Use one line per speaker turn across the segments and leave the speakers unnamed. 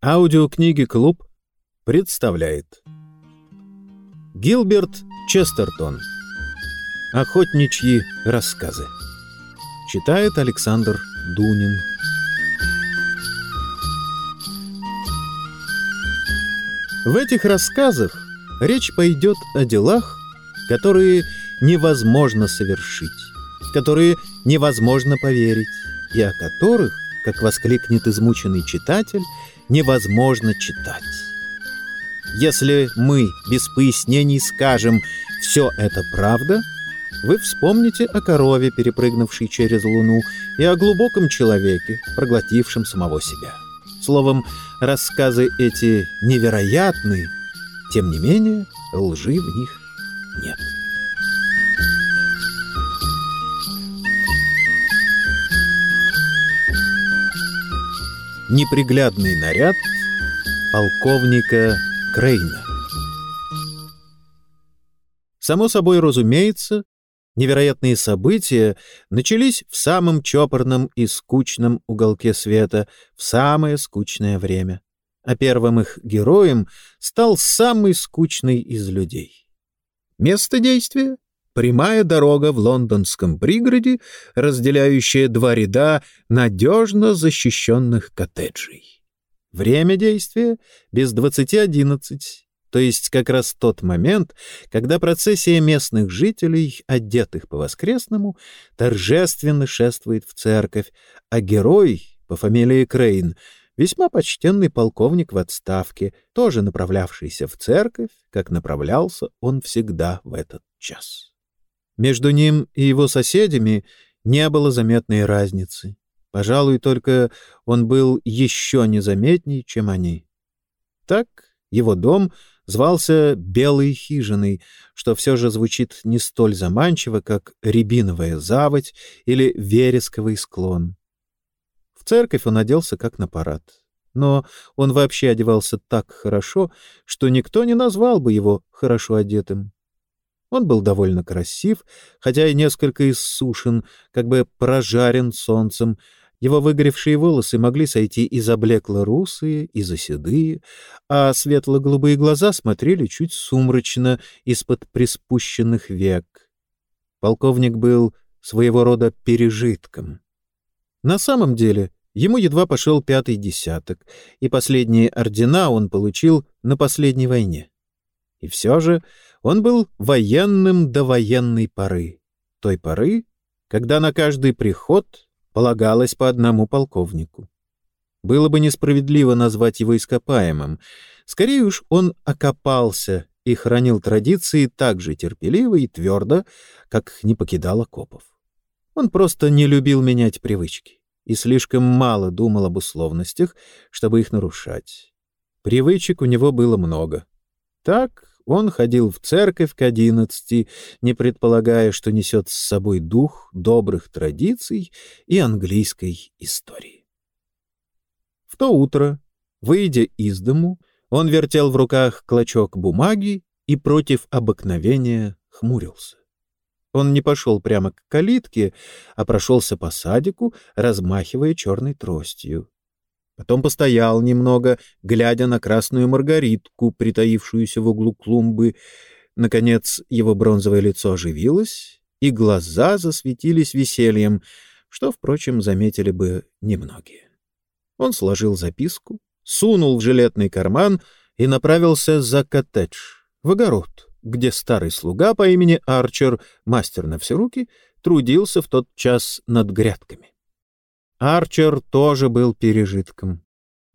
Аудиокниги «Клуб» представляет Гилберт Честертон. Охотничьи рассказы Читает Александр Дунин. В этих рассказах речь пойдет о делах, которые невозможно совершить, в которые невозможно поверить, и о которых, как воскликнет измученный читатель, невозможно читать. Если мы без пояснений скажем «все это правда», вы вспомните о корове, перепрыгнувшей через луну, и о глубоком человеке, проглотившем самого себя. Словом, рассказы эти невероятны, тем не менее лжи в них нет. Неприглядный наряд полковника Крейна. Само собой разумеется, невероятные события начались в самом чопорном и скучном уголке света в самое скучное время, а первым их героем стал самый скучный из людей. Место действия прямая дорога в лондонском пригороде, разделяющая два ряда надежно защищенных коттеджей. Время действия — без двадцати одиннадцать, то есть как раз тот момент, когда процессия местных жителей, одетых по-воскресному, торжественно шествует в церковь, а герой по фамилии Крейн — весьма почтенный полковник в отставке, тоже направлявшийся в церковь, как направлялся он всегда в этот час. Между ним и его соседями не было заметной разницы. Пожалуй, только он был еще незаметней, чем они. Так его дом звался «Белой хижиной», что все же звучит не столь заманчиво, как «Рябиновая заводь» или «Вересковый склон». В церковь он оделся как на парад. Но он вообще одевался так хорошо, что никто не назвал бы его хорошо одетым. Он был довольно красив, хотя и несколько иссушен, как бы прожарен солнцем. Его выгоревшие волосы могли сойти и за блекло-русые, и за седые, а светло-голубые глаза смотрели чуть сумрачно из-под приспущенных век. Полковник был своего рода пережитком. На самом деле ему едва пошел пятый десяток, и последние ордена он получил на последней войне. И все же он был военным до военной поры, той поры, когда на каждый приход полагалось по одному полковнику. Было бы несправедливо назвать его ископаемым. Скорее уж он окопался и хранил традиции так же терпеливо и твердо, как не покидал окопов. Он просто не любил менять привычки и слишком мало думал об условностях, чтобы их нарушать. Привычек у него было много. Так он ходил в церковь к одиннадцати, не предполагая, что несет с собой дух добрых традиций и английской истории. В то утро, выйдя из дому, он вертел в руках клочок бумаги и против обыкновения хмурился. Он не пошел прямо к калитке, а прошелся по садику, размахивая черной тростью. Потом постоял немного, глядя на красную маргаритку, притаившуюся в углу клумбы. Наконец его бронзовое лицо оживилось, и глаза засветились весельем, что, впрочем, заметили бы немногие. Он сложил записку, сунул в жилетный карман и направился за коттедж, в огород, где старый слуга по имени Арчер, мастер на все руки, трудился в тот час над грядками. Арчер тоже был пережитком.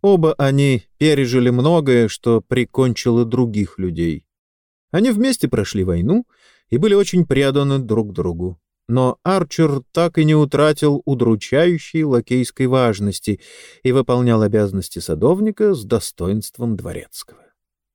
Оба они пережили многое, что прикончило других людей. Они вместе прошли войну и были очень преданы друг другу. Но Арчер так и не утратил удручающей лакейской важности и выполнял обязанности садовника с достоинством дворецкого.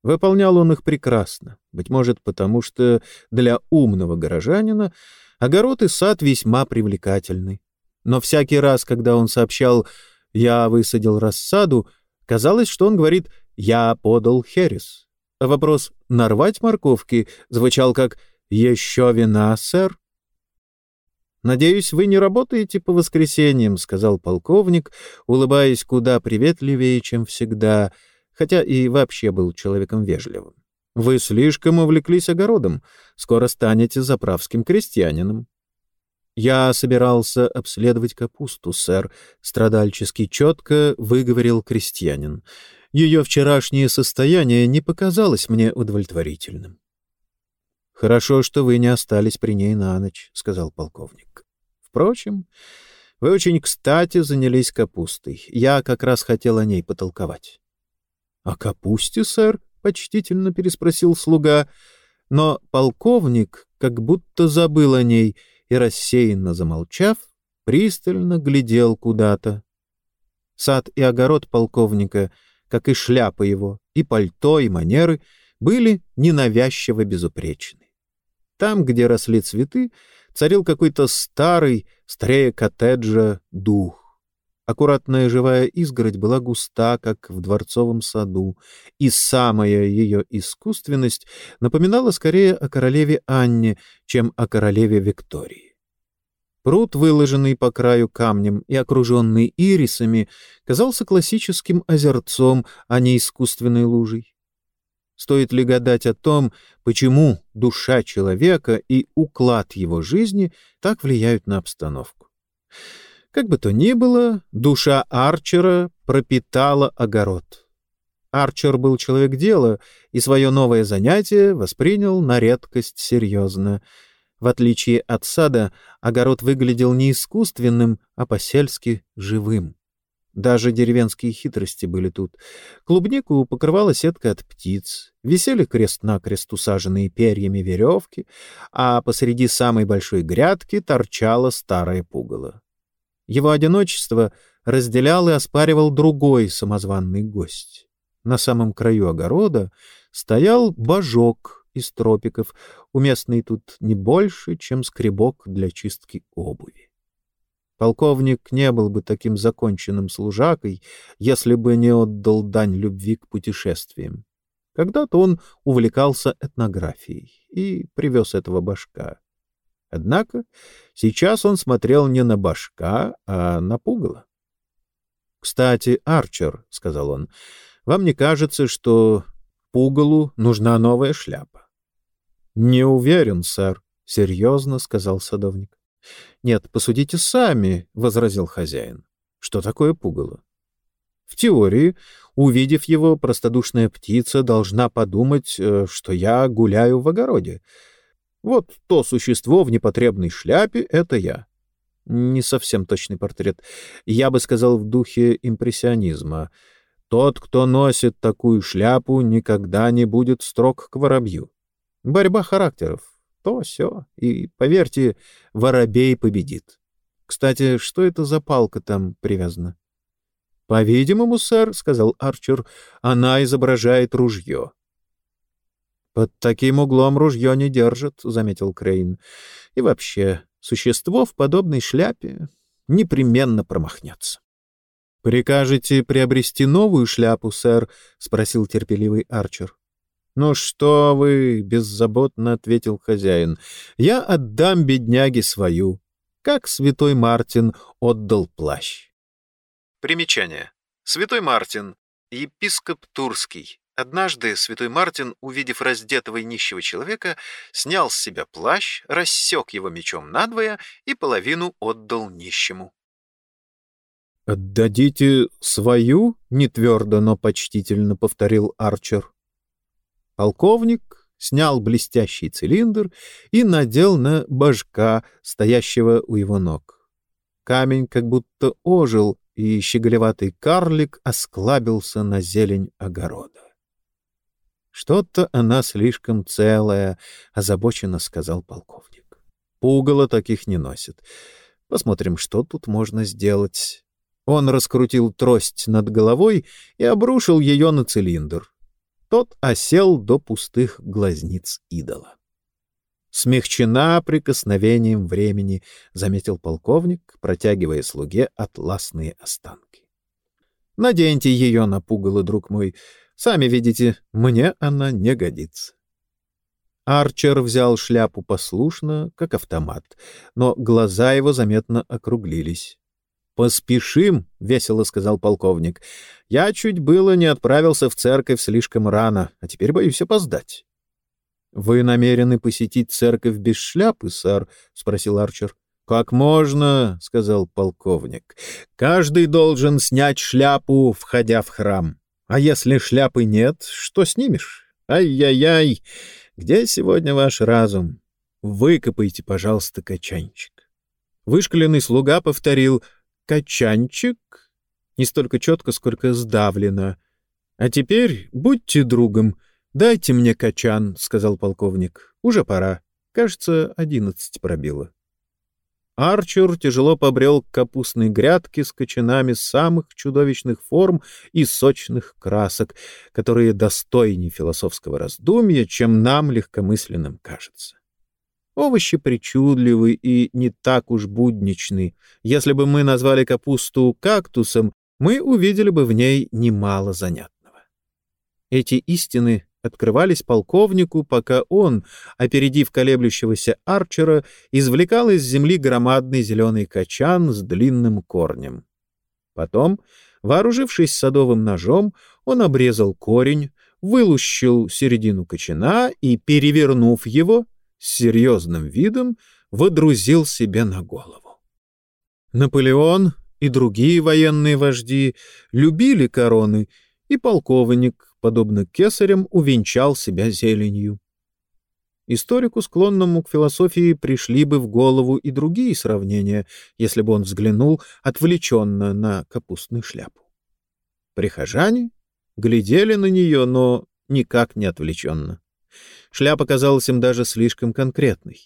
Выполнял он их прекрасно, быть может, потому что для умного горожанина огород и сад весьма привлекательны но всякий раз, когда он сообщал «я высадил рассаду», казалось, что он говорит «я подал херес». Вопрос «нарвать морковки» звучал как «еще вина, сэр». «Надеюсь, вы не работаете по воскресеньям», — сказал полковник, улыбаясь куда приветливее, чем всегда, хотя и вообще был человеком вежливым. «Вы слишком увлеклись огородом. Скоро станете заправским крестьянином». «Я собирался обследовать капусту, сэр», — страдальчески четко выговорил крестьянин. «Ее вчерашнее состояние не показалось мне удовлетворительным». «Хорошо, что вы не остались при ней на ночь», — сказал полковник. «Впрочем, вы очень кстати занялись капустой. Я как раз хотел о ней потолковать». «О капусте, сэр?» — почтительно переспросил слуга. Но полковник как будто забыл о ней и, рассеянно замолчав, пристально глядел куда-то. Сад и огород полковника, как и шляпа его, и пальто, и манеры, были ненавязчиво безупречны. Там, где росли цветы, царил какой-то старый, старее коттеджа, дух. Аккуратная живая изгородь была густа, как в дворцовом саду, и самая ее искусственность напоминала скорее о королеве Анне, чем о королеве Виктории. Пруд, выложенный по краю камнем и окруженный ирисами, казался классическим озерцом, а не искусственной лужей. Стоит ли гадать о том, почему душа человека и уклад его жизни так влияют на обстановку? Как бы то ни было, душа Арчера пропитала огород. Арчер был человек дела и свое новое занятие воспринял на редкость серьезно. В отличие от сада, огород выглядел не искусственным, а по-сельски живым. Даже деревенские хитрости были тут. Клубнику покрывала сетка от птиц, висели крест-накрест усаженные перьями веревки, а посреди самой большой грядки торчало старое пугало. Его одиночество разделял и оспаривал другой самозванный гость. На самом краю огорода стоял божок из тропиков, уместный тут не больше, чем скребок для чистки обуви. Полковник не был бы таким законченным служакой, если бы не отдал дань любви к путешествиям. Когда-то он увлекался этнографией и привез этого башка. Однако сейчас он смотрел не на башка, а на пугало. — Кстати, Арчер, — сказал он, — вам не кажется, что пугалу нужна новая шляпа? — Не уверен, сэр, — серьезно сказал садовник. — Нет, посудите сами, — возразил хозяин. — Что такое пугало? В теории, увидев его, простодушная птица должна подумать, э, что я гуляю в огороде. Вот то существо в непотребной шляпе — это я. Не совсем точный портрет. Я бы сказал в духе импрессионизма. Тот, кто носит такую шляпу, никогда не будет строг к воробью. Борьба характеров то все и, поверьте, воробей победит. Кстати, что это за палка там привязана? — По-видимому, сэр, — сказал Арчер, — она изображает ружье. — Под таким углом ружье не держит, — заметил Крейн. — И вообще, существо в подобной шляпе непременно промахнется. — Прикажете приобрести новую шляпу, сэр? — спросил терпеливый Арчер. «Ну что вы!» — беззаботно ответил хозяин. «Я отдам бедняге свою, как святой Мартин отдал плащ». Примечание. Святой Мартин, епископ Турский. Однажды святой Мартин, увидев раздетого и нищего человека, снял с себя плащ, рассек его мечом надвое и половину отдал нищему. «Отдадите свою?» — нетвердо, но почтительно повторил Арчер. Полковник снял блестящий цилиндр и надел на башка, стоящего у его ног. Камень как будто ожил, и щеголеватый карлик осклабился на зелень огорода. «Что-то она слишком целая», — озабоченно сказал полковник. «Пугало таких не носит. Посмотрим, что тут можно сделать». Он раскрутил трость над головой и обрушил ее на цилиндр. Тот осел до пустых глазниц идола. «Смягчена прикосновением времени», — заметил полковник, протягивая слуге атласные останки. «Наденьте ее на пугало, друг мой. Сами видите, мне она не годится». Арчер взял шляпу послушно, как автомат, но глаза его заметно округлились. «Поспешим», — весело сказал полковник. «Я чуть было не отправился в церковь слишком рано, а теперь боюсь опоздать». «Вы намерены посетить церковь без шляпы, сэр?» — спросил Арчер. «Как можно?» — сказал полковник. «Каждый должен снять шляпу, входя в храм. А если шляпы нет, что снимешь? Ай-яй-яй! Где сегодня ваш разум? Выкопайте, пожалуйста, качанчик». Вышкаленный слуга повторил «Качанчик?» не столько четко, сколько сдавлено. «А теперь будьте другом, дайте мне качан», — сказал полковник. «Уже пора. Кажется, одиннадцать пробило». Арчер тяжело побрел к капустной грядке с кочанами самых чудовищных форм и сочных красок, которые достойнее философского раздумья, чем нам, легкомысленным, кажется. Овощи причудливы и не так уж будничны. Если бы мы назвали капусту кактусом, мы увидели бы в ней немало занятного. Эти истины открывались полковнику, пока он, опередив колеблющегося Арчера, извлекал из земли громадный зеленый качан с длинным корнем. Потом, вооружившись садовым ножом, он обрезал корень, вылущил середину кочана и, перевернув его, с серьезным видом водрузил себе на голову. Наполеон и другие военные вожди любили короны, и полковник подобно кесарям, увенчал себя зеленью. Историку, склонному к философии, пришли бы в голову и другие сравнения, если бы он взглянул отвлеченно на капустную шляпу. Прихожане глядели на нее, но никак не отвлеченно. Шляпа казалась им даже слишком конкретной.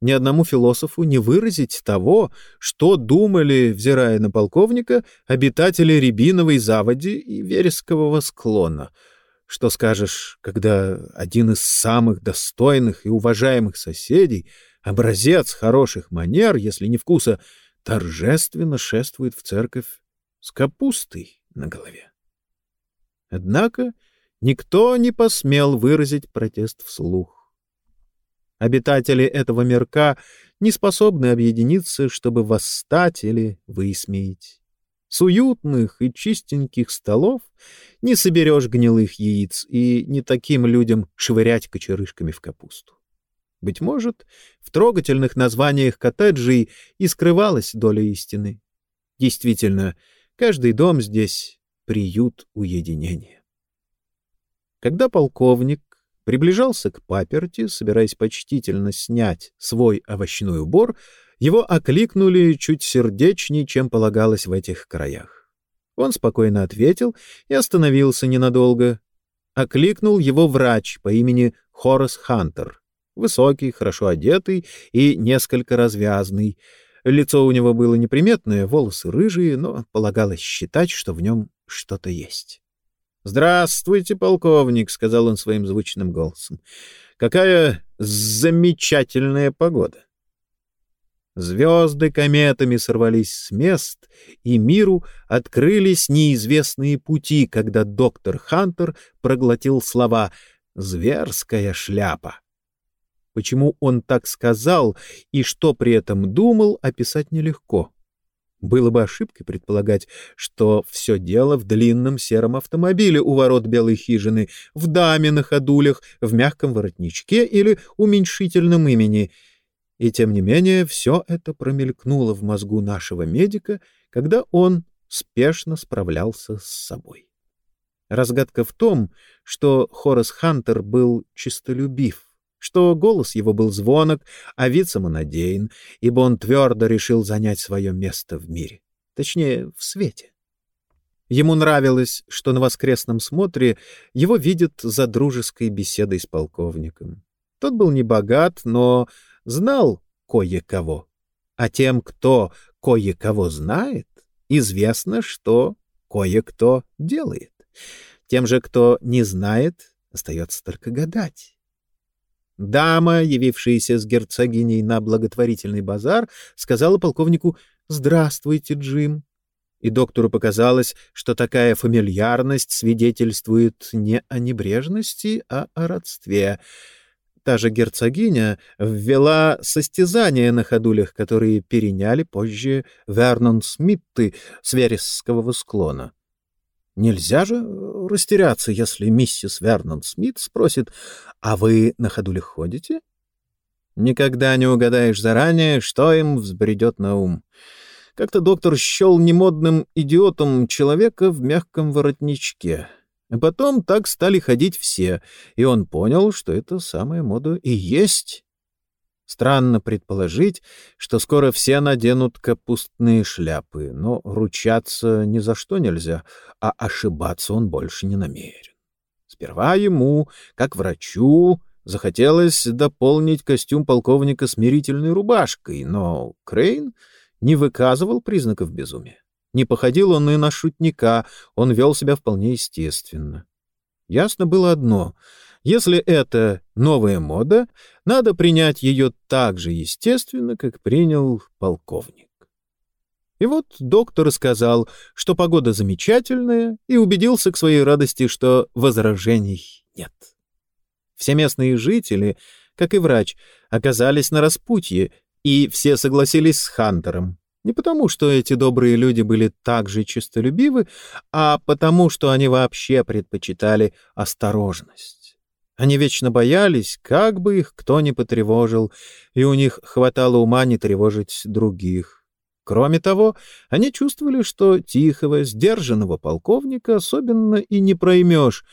Ни одному философу не выразить того, что думали, взирая на полковника, обитатели Рябиновой заводи и Верескового склона — что скажешь, когда один из самых достойных и уважаемых соседей, образец хороших манер, если не вкуса, торжественно шествует в церковь с капустой на голове? Однако никто не посмел выразить протест вслух. Обитатели этого мирка не способны объединиться, чтобы восстать или высмеять. С уютных и чистеньких столов не соберешь гнилых яиц и не таким людям швырять кочерышками в капусту. Быть может, в трогательных названиях коттеджей и скрывалась доля истины. Действительно, каждый дом здесь — приют уединения. Когда полковник приближался к паперти, собираясь почтительно снять свой овощной убор, его окликнули чуть сердечнее, чем полагалось в этих краях. Он спокойно ответил и остановился ненадолго. Окликнул его врач по имени Хорас Хантер. Высокий, хорошо одетый и несколько развязный. Лицо у него было неприметное, волосы рыжие, но полагалось считать, что в нем что-то есть. «Здравствуйте, полковник», — сказал он своим звучным голосом. «Какая замечательная погода!» Звезды кометами сорвались с мест, и миру открылись неизвестные пути, когда доктор Хантер проглотил слова «зверская шляпа». Почему он так сказал и что при этом думал, описать нелегко. Было бы ошибкой предполагать, что все дело в длинном сером автомобиле у ворот белой хижины, в даме на ходулях, в мягком воротничке или уменьшительном имени — и тем не менее все это промелькнуло в мозгу нашего медика, когда он спешно справлялся с собой. Разгадка в том, что Хорас Хантер был чистолюбив, что голос его был звонок, а вид самонадеян, ибо он твердо решил занять свое место в мире, точнее, в свете. Ему нравилось, что на воскресном смотре его видят за дружеской беседой с полковником. Тот был не богат, но знал кое-кого. А тем, кто кое-кого знает, известно, что кое-кто делает. Тем же, кто не знает, остается только гадать. Дама, явившаяся с герцогиней на благотворительный базар, сказала полковнику «Здравствуйте, Джим». И доктору показалось, что такая фамильярность свидетельствует не о небрежности, а о родстве — та же герцогиня ввела состязания на ходулях, которые переняли позже Вернон Смитты с Вересского склона. Нельзя же растеряться, если миссис Вернон Смит спросит, «А вы на ходулях ходите?» Никогда не угадаешь заранее, что им взбредет на ум. Как-то доктор счел немодным идиотом человека в мягком воротничке. А потом так стали ходить все, и он понял, что это самая мода и есть. Странно предположить, что скоро все наденут капустные шляпы, но ручаться ни за что нельзя, а ошибаться он больше не намерен. Сперва ему, как врачу, захотелось дополнить костюм полковника смирительной рубашкой, но Крейн не выказывал признаков безумия. Не походил он и на шутника, он вел себя вполне естественно. Ясно было одно — если это новая мода, надо принять ее так же естественно, как принял полковник. И вот доктор сказал, что погода замечательная, и убедился к своей радости, что возражений нет. Все местные жители, как и врач, оказались на распутье, и все согласились с Хантером. Не потому, что эти добрые люди были так же честолюбивы, а потому, что они вообще предпочитали осторожность. Они вечно боялись, как бы их кто ни потревожил, и у них хватало ума не тревожить других. Кроме того, они чувствовали, что тихого, сдержанного полковника особенно и не проймешь.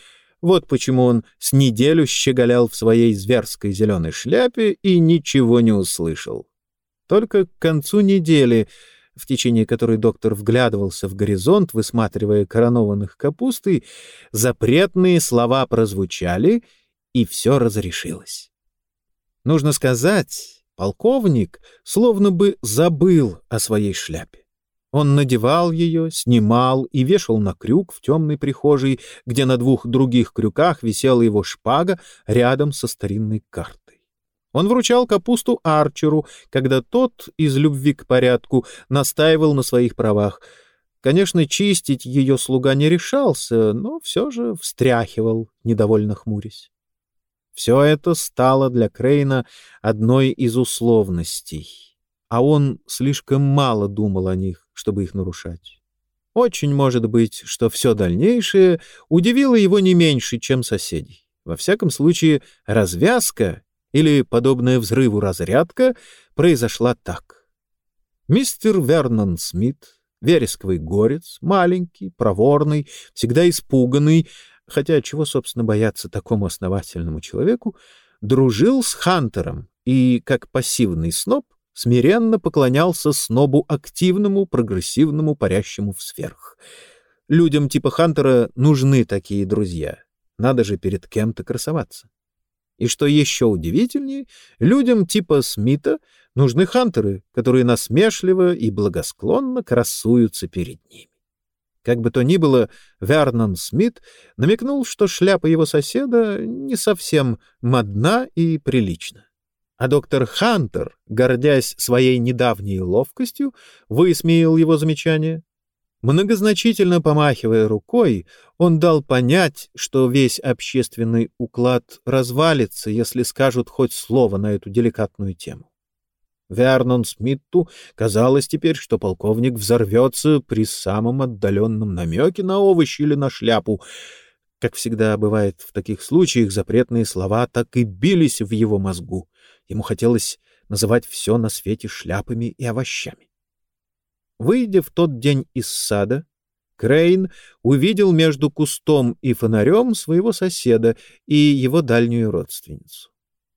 Вот почему он с неделю щеголял в своей зверской зеленой шляпе и ничего не услышал. Только к концу недели, в течение которой доктор вглядывался в горизонт, высматривая коронованных капусты, запретные слова прозвучали, и все разрешилось. Нужно сказать, полковник словно бы забыл о своей шляпе. Он надевал ее, снимал и вешал на крюк в темной прихожей, где на двух других крюках висела его шпага рядом со старинной картой. Он вручал капусту Арчеру, когда тот, из любви к порядку, настаивал на своих правах. Конечно, чистить ее слуга не решался, но все же встряхивал, недовольно хмурясь. Все это стало для Крейна одной из условностей, а он слишком мало думал о них, чтобы их нарушать. Очень может быть, что все дальнейшее удивило его не меньше, чем соседей. Во всяком случае, развязка или подобная взрыву разрядка произошла так. Мистер Вернон Смит, вересковый горец, маленький, проворный, всегда испуганный, хотя чего, собственно, бояться такому основательному человеку, дружил с Хантером и, как пассивный сноб, смиренно поклонялся снобу активному, прогрессивному, парящему в сверх. Людям типа Хантера нужны такие друзья. Надо же перед кем-то красоваться. И что еще удивительнее, людям типа Смита нужны хантеры, которые насмешливо и благосклонно красуются перед ними. Как бы то ни было, Вернон Смит намекнул, что шляпа его соседа не совсем модна и прилична. А доктор Хантер, гордясь своей недавней ловкостью, высмеял его замечание. Многозначительно помахивая рукой, он дал понять, что весь общественный уклад развалится, если скажут хоть слово на эту деликатную тему. Вернон Смитту казалось теперь, что полковник взорвется при самом отдаленном намеке на овощи или на шляпу. Как всегда бывает в таких случаях, запретные слова так и бились в его мозгу. Ему хотелось называть все на свете шляпами и овощами. Выйдя в тот день из сада, Крейн увидел между кустом и фонарем своего соседа и его дальнюю родственницу.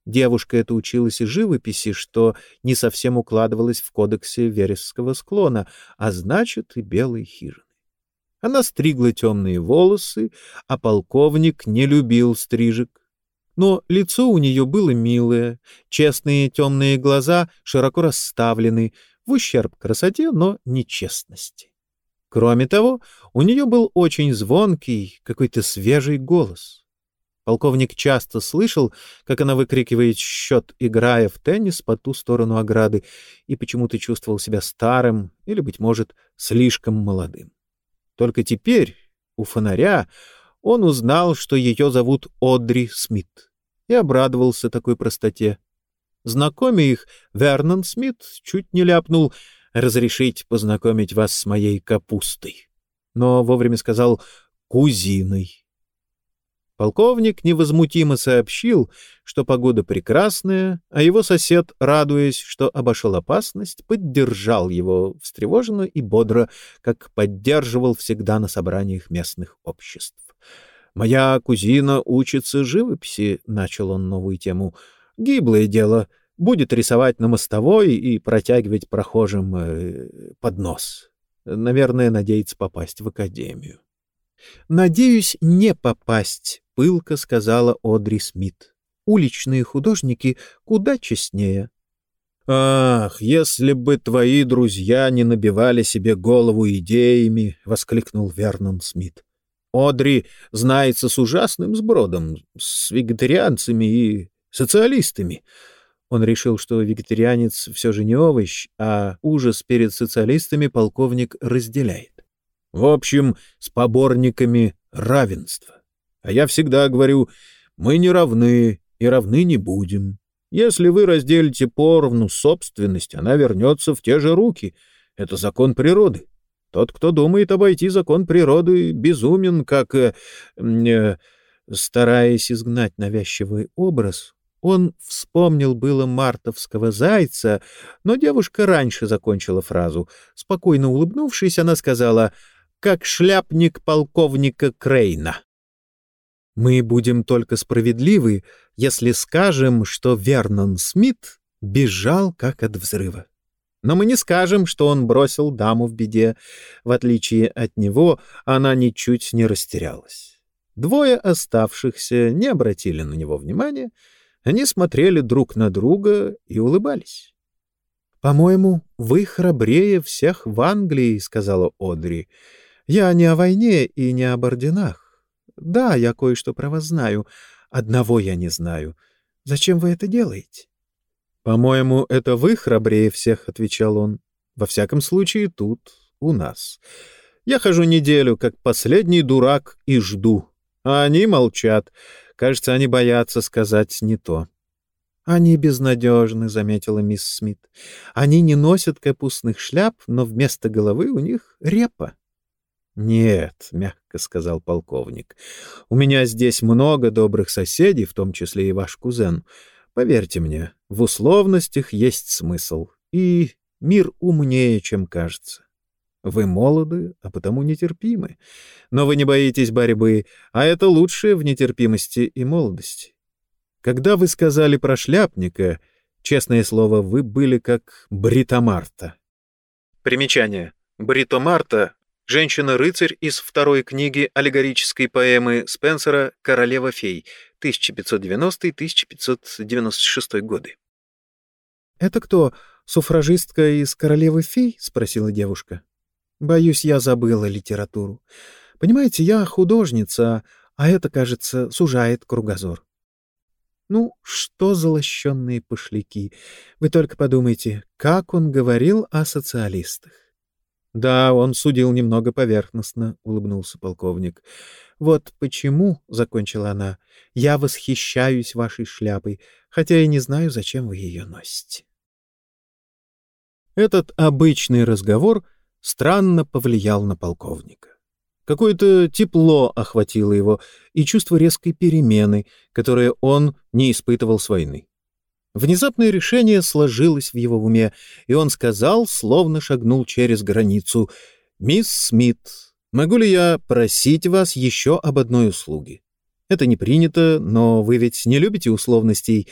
Девушка эта училась и живописи, что не совсем укладывалось в кодексе Вересского склона, а значит и белой хижины. Она стригла темные волосы, а полковник не любил стрижек. Но лицо у нее было милое, честные темные глаза широко расставлены, в ущерб красоте, но нечестности. Кроме того, у нее был очень звонкий, какой-то свежий голос. Полковник часто слышал, как она выкрикивает счет, играя в теннис по ту сторону ограды, и почему-то чувствовал себя старым или, быть может, слишком молодым. Только теперь, у фонаря, он узнал, что ее зовут Одри Смит. и обрадовался такой простоте. Знакомя их, Вернон Смит чуть не ляпнул «разрешить познакомить вас с моей капустой», но вовремя сказал «кузиной». Полковник невозмутимо сообщил, что погода прекрасная, а его сосед, радуясь, что обошел опасность, поддержал его встревоженно и бодро, как поддерживал всегда на собраниях местных обществ. «Моя кузина учится живописи», — начал он новую тему. «Гиблое дело. Будет рисовать на мостовой и протягивать прохожим э, под нос. Наверное, надеется попасть в академию». «Надеюсь, не попасть», — пылко сказала Одри Смит. «Уличные художники куда честнее».
«Ах, если бы твои друзья не набивали себе голову идеями!» — воскликнул Вернон Смит. «Одри знается с ужасным сбродом, с вегетарианцами и социалистами». Он решил, что вегетарианец все же не овощ, а ужас перед социалистами полковник разделяет. В общем, с поборниками равенства. А я всегда говорю, мы не равны и равны не будем. Если вы разделите поровну собственность, она вернется в те же руки. Это закон природы. Тот, кто думает обойти закон природы, безумен, как... Э, э, стараясь изгнать навязчивый образ, он вспомнил было мартовского зайца, но девушка раньше закончила фразу. Спокойно улыбнувшись, она сказала — как шляпник полковника Крейна. Мы будем только справедливы, если скажем, что Вернон Смит бежал как от взрыва. Но мы не скажем, что он бросил даму в беде. В отличие от него, она ничуть не растерялась. Двое оставшихся не обратили на него внимания, они смотрели друг на друга и улыбались. «По-моему, вы храбрее всех в Англии», — сказала Одри. Я не о войне и не об орденах. Да, я кое-что про вас знаю. Одного я не знаю. Зачем вы это делаете? — По-моему, это вы храбрее всех, — отвечал он. — Во всяком случае, тут, у нас. Я хожу неделю, как последний дурак, и жду. А они молчат. Кажется, они боятся сказать не то. — Они безнадежны, — заметила мисс Смит. — Они не носят капустных шляп, но вместо головы у них репа. «Нет», — мягко сказал полковник, — «у меня здесь много добрых соседей, в том числе и ваш кузен. Поверьте мне, в условностях есть смысл, и мир умнее, чем кажется. Вы молоды, а потому нетерпимы. Но вы не боитесь борьбы, а это лучшее в нетерпимости и молодости. Когда вы сказали про шляпника, честное слово, вы были как Бритомарта». Примечание. Бритомарта Женщина-рыцарь из второй книги аллегорической поэмы Спенсера «Королева фей» 1590-1596 годы. «Это кто, суфражистка из «Королевы фей»?» — спросила девушка. «Боюсь, я забыла литературу. Понимаете, я художница, а это, кажется, сужает кругозор». Ну, что за лощенные пошляки? Вы только подумайте, как он говорил о социалистах. Да, он судил немного поверхностно, улыбнулся полковник. Вот почему, закончила она, я восхищаюсь вашей шляпой, хотя и не знаю, зачем вы ее носите. Этот обычный разговор странно повлиял на полковника. Какое-то тепло охватило его и чувство резкой перемены, которое он не испытывал с войны. Внезапное решение сложилось в его уме, и он сказал, словно шагнул через границу, «Мисс Смит, могу ли я просить вас еще об одной услуге? Это не принято, но вы ведь не любите условностей.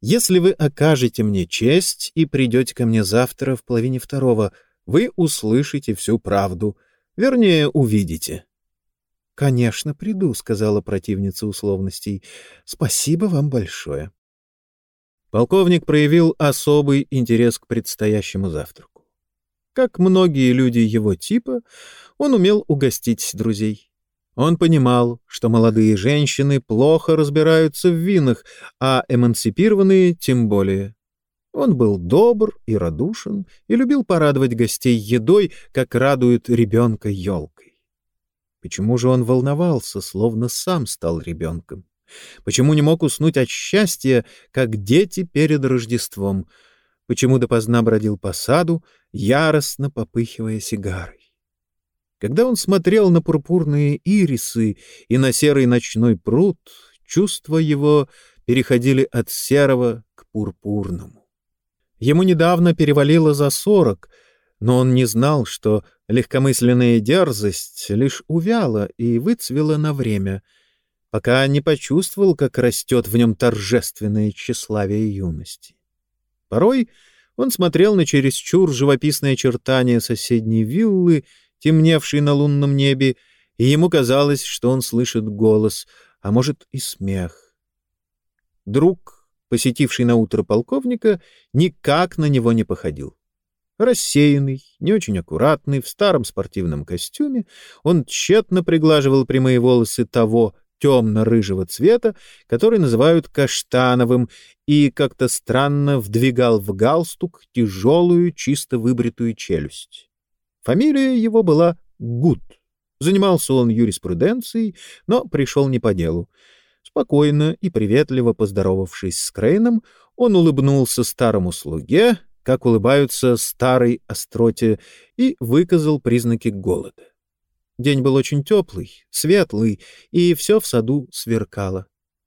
Если вы окажете мне честь и придете ко мне завтра в половине второго, вы услышите всю правду. Вернее, увидите». «Конечно, приду», — сказала противница условностей. «Спасибо вам большое». Полковник проявил особый интерес к предстоящему завтраку. Как многие люди его типа, он умел угостить друзей. Он понимал, что молодые женщины плохо разбираются в винах, а эмансипированные тем более. Он был добр и радушен и любил порадовать гостей едой, как радуют ребенка елкой. Почему же он волновался, словно сам стал ребенком?
Почему не мог уснуть от счастья, как дети перед Рождеством? Почему допоздна бродил по саду, яростно попыхивая сигарой? Когда он смотрел на пурпурные ирисы и на серый ночной пруд, чувства его переходили от серого к пурпурному. Ему недавно перевалило за сорок, но он не знал, что легкомысленная дерзость лишь увяла и выцвела на время — пока не почувствовал, как растет в нем торжественное тщеславие юности. Порой он смотрел на чересчур живописные очертания соседней виллы, темневшей на лунном небе, и ему казалось, что он слышит голос, а может и смех. Друг, посетивший на утро полковника, никак на него не походил. Рассеянный, не очень аккуратный, в старом спортивном костюме, он тщетно приглаживал прямые волосы того, темно-рыжего цвета, который называют каштановым, и как-то странно вдвигал в галстук тяжелую, чисто выбритую челюсть. Фамилия его была Гуд. Занимался он юриспруденцией, но пришел не по делу. Спокойно и приветливо поздоровавшись с Крейном, он улыбнулся старому слуге, как улыбаются старой остроте, и выказал признаки голода. День был очень теплый, светлый, и все в саду сверкало.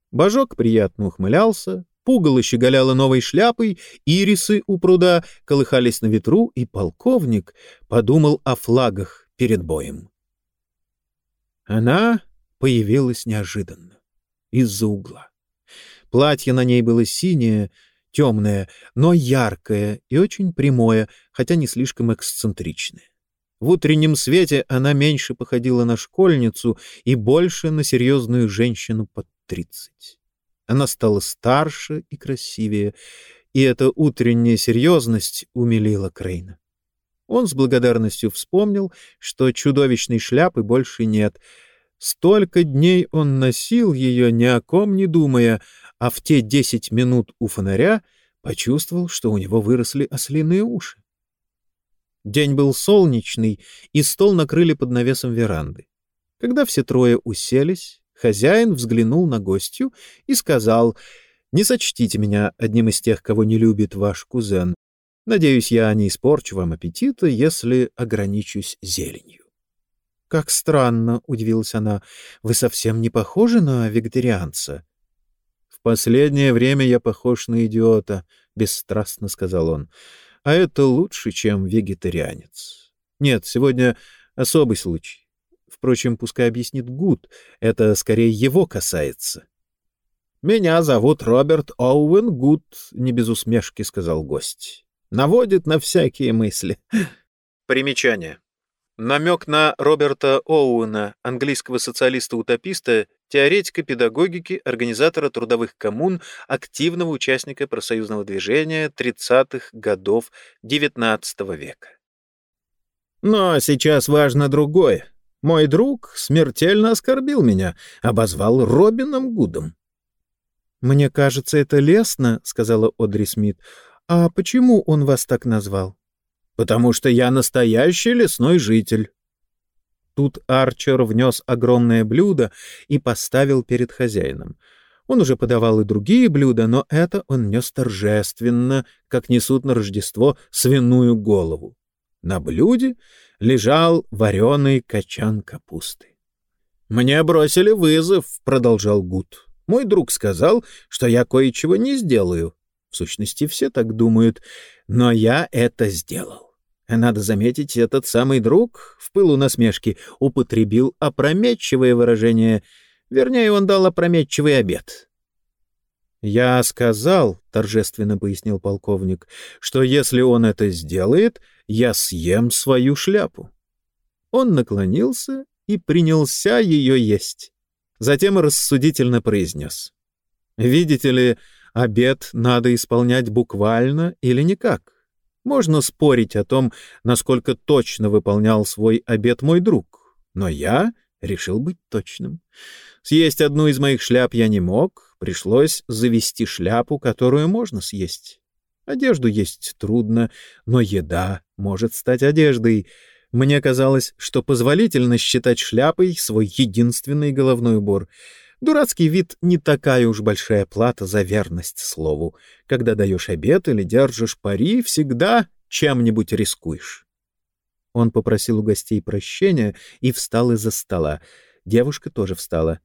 Божок приятно ухмылялся, пугало щеголяло новой шляпой, ирисы у пруда колыхались на ветру, и полковник подумал о флагах перед боем. Она появилась неожиданно, из-за угла. Платье на ней было синее, темное, но яркое и очень прямое, хотя не слишком эксцентричное. В утреннем свете она меньше походила на школьницу и больше на серьезную женщину под тридцать. Она стала старше и красивее, и эта утренняя серьезность умилила Крейна. Он с благодарностью вспомнил, что чудовищной шляпы больше нет. Столько дней он носил ее, ни о ком не думая, а в те десять минут у фонаря почувствовал, что у него выросли ослиные уши. День был солнечный, и стол накрыли под навесом веранды. Когда все трое уселись, хозяин взглянул на гостью и сказал, «Не сочтите меня одним из тех, кого не любит ваш кузен. Надеюсь, я не испорчу вам аппетита, если ограничусь зеленью». «Как странно», — удивилась она, — «вы совсем не похожи на вегетарианца». «В последнее время я похож на идиота», — бесстрастно сказал он а это лучше, чем вегетарианец. Нет, сегодня особый случай. Впрочем, пускай объяснит Гуд, это скорее его касается. «Меня зовут Роберт Оуэн Гуд», — не без усмешки сказал гость. «Наводит на всякие мысли». Примечание. Намек на Роберта Оуэна, английского социалиста-утописта, теоретика педагогики, организатора трудовых коммун, активного участника профсоюзного движения 30-х годов XIX века. Но сейчас важно другое. Мой друг смертельно оскорбил меня, обозвал Робином Гудом. «Мне кажется, это лестно», — сказала Одри Смит. «А почему он вас так назвал?» Потому что я настоящий лесной житель». Тут Арчер внес огромное блюдо и поставил перед хозяином. Он уже подавал и другие блюда, но это он нес торжественно, как несут на Рождество свиную голову. На блюде лежал вареный качан капусты. «Мне бросили вызов», — продолжал Гуд. «Мой друг сказал, что я кое-чего не сделаю. В сущности, все так думают, но я это сделал. Надо заметить, этот самый друг в пылу насмешки употребил опрометчивое выражение, вернее, он дал опрометчивый обед. «Я сказал, — торжественно пояснил полковник, — что если он это сделает, я съем свою шляпу». Он наклонился и принялся ее есть. Затем рассудительно произнес. «Видите ли, обед надо исполнять буквально или никак. Можно спорить о том, насколько точно выполнял свой обет мой друг, но я решил быть точным. Съесть одну из моих шляп я не мог, пришлось завести шляпу, которую можно съесть. Одежду есть трудно, но еда может стать одеждой. Мне казалось, что позволительно считать шляпой свой единственный головной убор. Дурацкий вид — не такая уж большая плата за верность слову. Когда даешь обед или держишь пари, всегда чем-нибудь рискуешь. Он попросил у гостей прощения и встал из-за стола. Девушка тоже встала.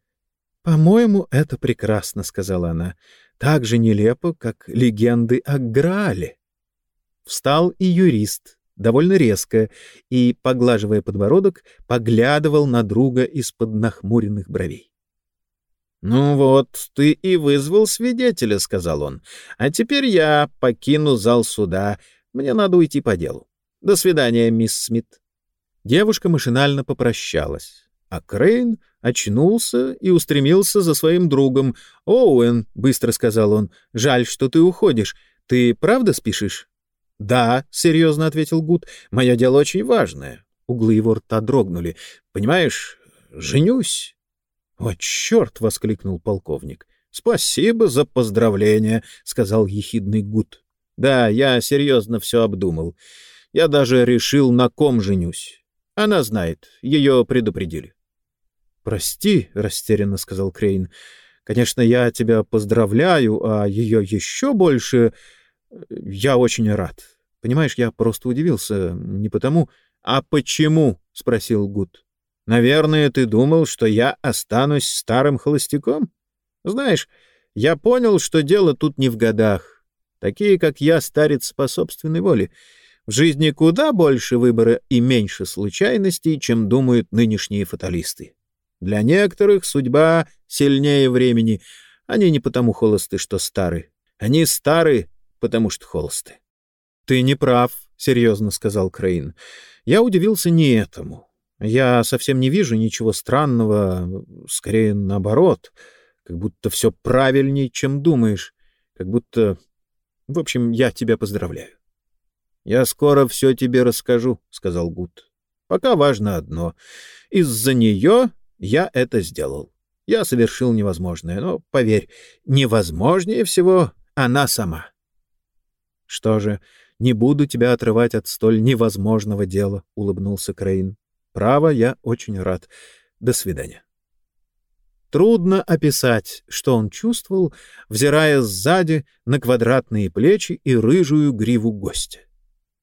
«По-моему, это прекрасно», — сказала она. «Так же нелепо, как легенды о Граале». Встал и юрист, довольно резко, и, поглаживая подбородок, поглядывал на друга из-под нахмуренных бровей. «Ну вот, ты и вызвал свидетеля», — сказал он. «А теперь я покину зал суда. Мне надо уйти по делу. До свидания, мисс Смит». Девушка машинально попрощалась, а Крейн очнулся и устремился за своим другом. «Оуэн», — быстро сказал он, — «жаль, что ты уходишь. Ты правда спешишь?» «Да», — серьезно ответил Гуд, — «мое дело очень важное». Углы его рта дрогнули. «Понимаешь, женюсь». «О, черт!» — воскликнул полковник. «Спасибо за поздравление», — сказал ехидный Гуд. «Да, я серьезно все обдумал. Я даже решил, на ком женюсь. Она знает, ее предупредили». «Прости», — растерянно сказал Крейн. «Конечно, я тебя поздравляю, а ее еще больше... Я очень рад. Понимаешь, я просто удивился. Не потому...» «А почему?» — спросил Гуд. Наверное, ты думал, что я останусь старым холостяком? Знаешь, я понял, что дело тут не в годах. Такие, как я, старец по собственной воле. В жизни куда больше выбора и меньше случайностей, чем думают нынешние фаталисты. Для некоторых судьба сильнее времени. Они не потому холосты, что стары. Они стары, потому что холосты. — Ты не прав, — серьезно сказал Крейн. Я удивился не этому. Я совсем не вижу ничего странного, скорее наоборот, как будто все правильнее, чем думаешь, как будто... В общем, я тебя поздравляю. — Я скоро все тебе расскажу, — сказал Гуд. — Пока важно одно. Из-за нее я это сделал. Я совершил невозможное, но, поверь, невозможнее всего она сама. — Что же, не буду тебя отрывать от столь невозможного дела, — улыбнулся Крейн. Право, я очень рад. До свидания. Трудно описать, что он чувствовал, взирая сзади на квадратные плечи и рыжую гриву гостя.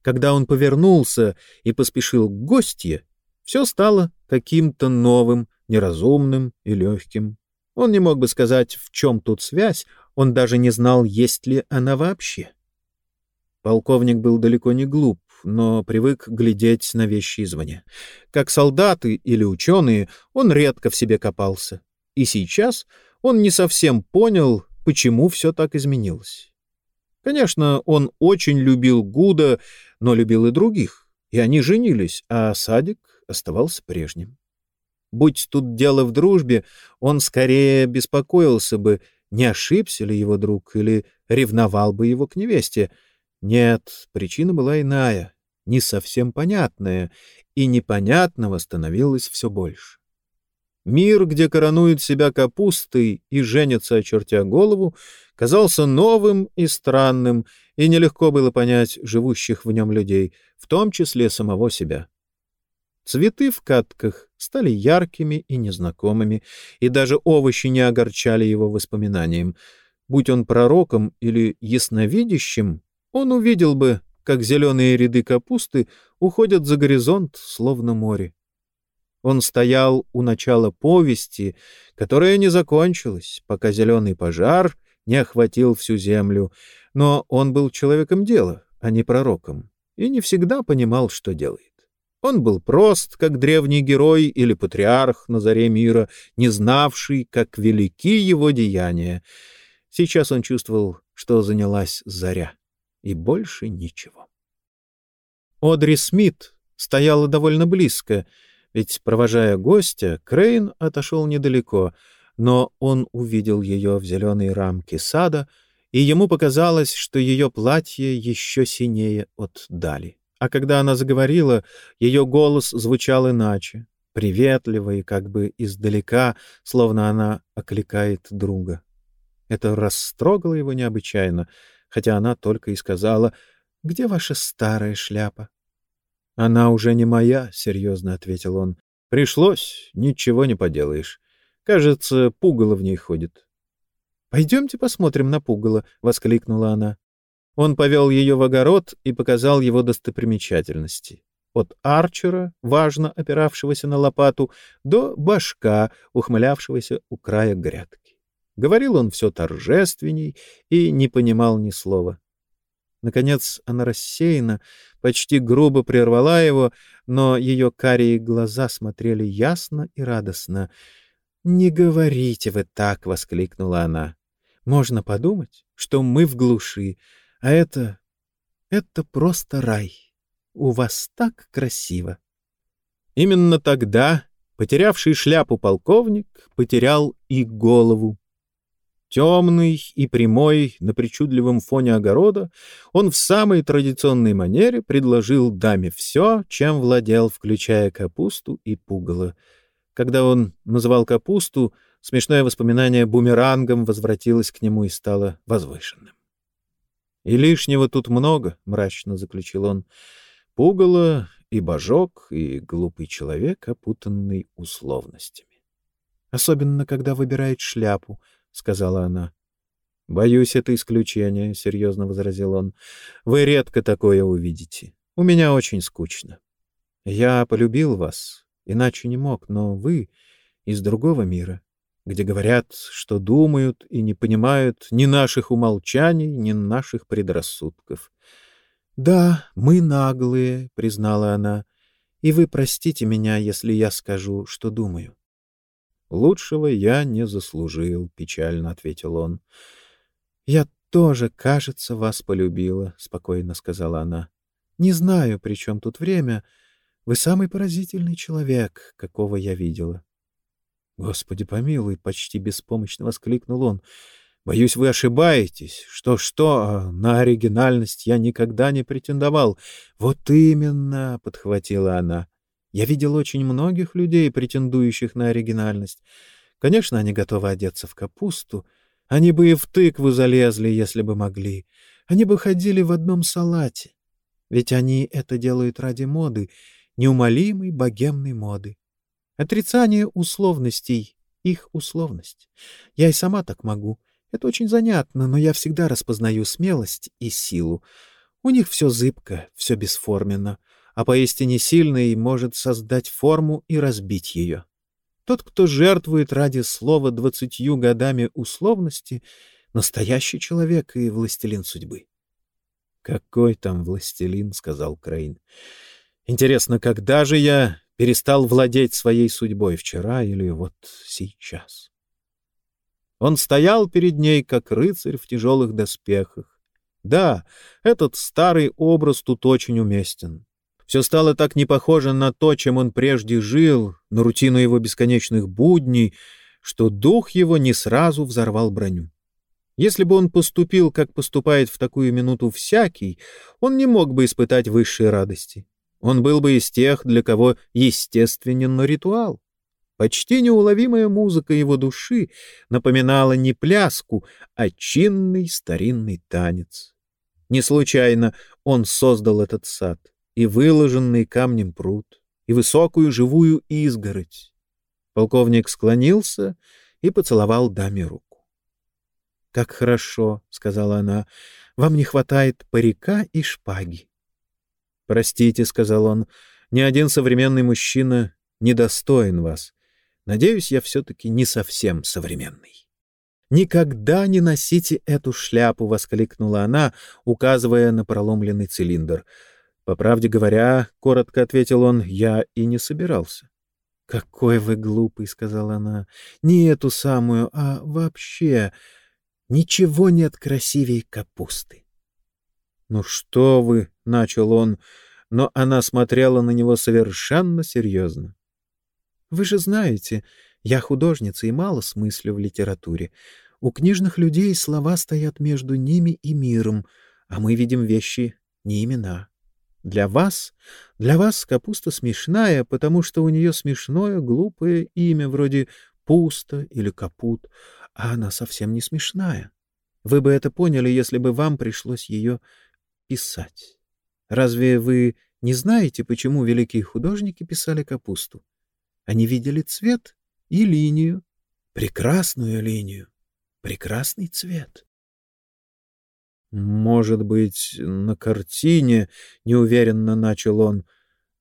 Когда он повернулся и поспешил к гостье, все стало каким-то новым, неразумным и легким. Он не мог бы сказать, в чем тут связь, он даже не знал, есть ли она вообще. Полковник был далеко не глуп, но привык глядеть на вещи извне. Как солдаты или ученые, он редко в себе копался. И сейчас он не совсем понял, почему все так изменилось. Конечно, он очень любил Гуда, но любил и других, и они женились, а Садик оставался прежним. Будь тут дело в дружбе, он скорее беспокоился бы, не ошибся ли его друг или ревновал бы его к невесте — нет, причина была иная, не совсем понятная, и непонятного становилось все больше. Мир, где коронуют себя капустой и женятся, очертя голову, казался новым и странным, и нелегко было понять живущих в нем людей, в том числе самого себя. Цветы в катках стали яркими и незнакомыми, и даже овощи не огорчали его воспоминанием. Будь он пророком или ясновидящим, он увидел бы, как зеленые ряды капусты уходят за горизонт, словно море. Он стоял у начала повести, которая не закончилась, пока зеленый пожар не охватил всю землю, но он был человеком дела, а не пророком, и не всегда понимал, что делает. Он был прост, как древний герой или патриарх на заре мира, не знавший, как велики его деяния. Сейчас он чувствовал, что занялась заря и больше ничего. Одри Смит стояла довольно близко, ведь, провожая гостя, Крейн отошел недалеко, но он увидел ее в зеленой рамке сада, и ему показалось, что ее платье еще синее от дали. А когда она заговорила, ее голос звучал иначе, приветливо и как бы издалека, словно она окликает друга. Это растрогало его необычайно — хотя она только и сказала «Где ваша старая шляпа?» «Она уже не моя», — серьезно ответил он. «Пришлось, ничего не поделаешь.
Кажется, пугало в ней ходит.
«Пойдемте посмотрим на пугало», — воскликнула она.
Он повел ее в огород и показал его достопримечательности. От арчера, важно опиравшегося на лопату, до башка, ухмылявшегося у края грядки. Говорил он все торжественней и не понимал ни слова. Наконец она рассеянно, почти грубо прервала его, но ее карие глаза смотрели ясно и радостно. «Не говорите вы так!» — воскликнула она. «Можно подумать, что мы в глуши, а это... это просто рай. У вас так красиво!» Именно тогда потерявший шляпу полковник потерял и голову. Темный и прямой, на причудливом фоне огорода, он в самой традиционной манере предложил даме все, чем владел, включая капусту и пугало. Когда он называл капусту, смешное воспоминание бумерангом возвратилось к нему и стало возвышенным. «И лишнего тут много», — мрачно заключил он. «Пугало и божок, и глупый человек, опутанный условностями. Особенно, когда выбирает шляпу —— сказала она. — Боюсь, это исключение, — серьезно возразил он. — Вы редко такое увидите. У меня очень скучно. Я полюбил вас, иначе не мог, но вы из другого мира, где говорят, что думают и не понимают ни наших умолчаний, ни наших предрассудков. — Да, мы наглые, — признала она, — и вы простите меня, если я скажу, что думаю. Лучшего я не заслужил, печально ответил он. Я тоже, кажется, вас полюбила, спокойно сказала она. Не знаю, при чем тут время. Вы самый поразительный человек, какого я видела. Господи помилуй, почти беспомощно воскликнул он. Боюсь, вы ошибаетесь. Что-что, а на оригинальность я никогда не претендовал. Вот именно, подхватила она. Я видел очень многих людей, претендующих на оригинальность. Конечно, они готовы одеться в капусту. Они бы и в тыкву залезли, если бы могли. Они бы ходили в одном салате. Ведь они это делают ради моды, неумолимой богемной моды. Отрицание условностей — их условность. Я и сама так могу. Это очень занятно, но я всегда распознаю смелость и силу. У них все зыбко, все бесформенно — а поистине сильный может создать форму и разбить ее. Тот, кто жертвует ради слова двадцатью годами условности, настоящий человек и властелин судьбы. «Какой там властелин?» — сказал Крейн. «Интересно, когда же я перестал владеть своей судьбой, вчера или вот сейчас?» Он стоял перед ней, как рыцарь в тяжелых доспехах. Да, этот старый образ тут очень уместен. Все стало так не похоже на то, чем он прежде жил, на рутину его бесконечных будней, что дух его не сразу взорвал броню. Если бы он поступил, как поступает в такую минуту всякий, он не мог бы испытать высшей радости. Он был бы из тех, для кого естественен ритуал. Почти неуловимая музыка его души напоминала не пляску, а чинный старинный танец. Не случайно он создал этот сад и выложенный камнем пруд, и высокую живую изгородь. Полковник склонился и поцеловал даме руку. — Как хорошо, — сказала она, — вам не хватает парика и шпаги. — Простите, — сказал он, — ни один современный мужчина не достоин вас. Надеюсь, я все-таки не совсем современный. «Никогда не носите эту шляпу!» — воскликнула она, указывая на проломленный цилиндр. По правде говоря, — коротко ответил он, — я и не собирался. — Какой вы глупый, — сказала она. — Не эту самую, а вообще. Ничего нет красивее капусты. — Ну что вы, — начал он, но она смотрела на него совершенно серьезно. — Вы же знаете, я художница и мало смыслю в литературе. У книжных людей слова стоят между ними и миром, а мы видим вещи, не имена. Для вас, для вас капуста смешная, потому что у нее смешное, глупое имя, вроде Пусто или Капут, а она совсем не смешная. Вы бы это поняли, если бы вам пришлось ее писать. Разве вы не знаете, почему великие художники писали капусту? Они видели цвет и линию. прекрасную линию, прекрасный цвет.
«Может быть, на картине?» — неуверенно начал он.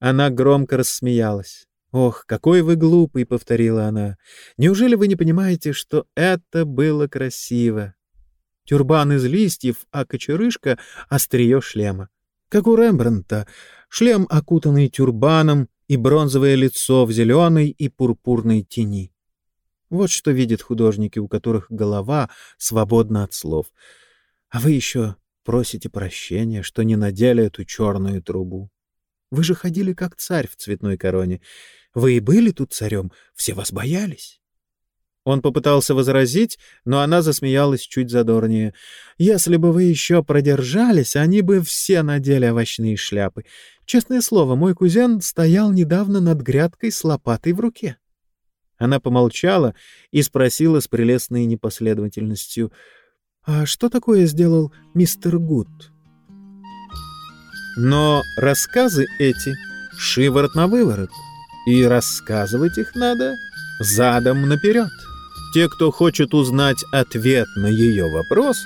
Она громко рассмеялась. «Ох, какой вы глупый!» — повторила она. «Неужели вы не понимаете, что это было красиво? Тюрбан из листьев, а кочерышка — острие шлема. Как у Рембрандта, шлем, окутанный тюрбаном, и бронзовое лицо в зеленой и пурпурной тени. Вот что видят художники, у которых голова свободна от слов. А вы еще просите прощения, что не надели эту черную трубу. Вы же ходили как царь в цветной короне. Вы и были тут царем, все вас боялись. Он попытался возразить, но она засмеялась чуть задорнее. «Если бы вы еще продержались, они бы все надели овощные шляпы. Честное слово, мой кузен стоял недавно над грядкой с лопатой в руке». Она помолчала и спросила с прелестной непоследовательностью, «А что такое сделал мистер Гуд?» Но рассказы эти — шиворот на выворот, и рассказывать их надо задом наперед. Те, кто хочет узнать ответ на ее вопрос,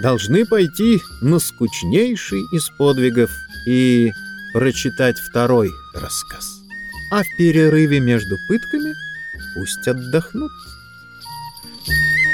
должны пойти на скучнейший из подвигов и прочитать второй рассказ. А в перерыве между пытками пусть отдохнут. Thank you.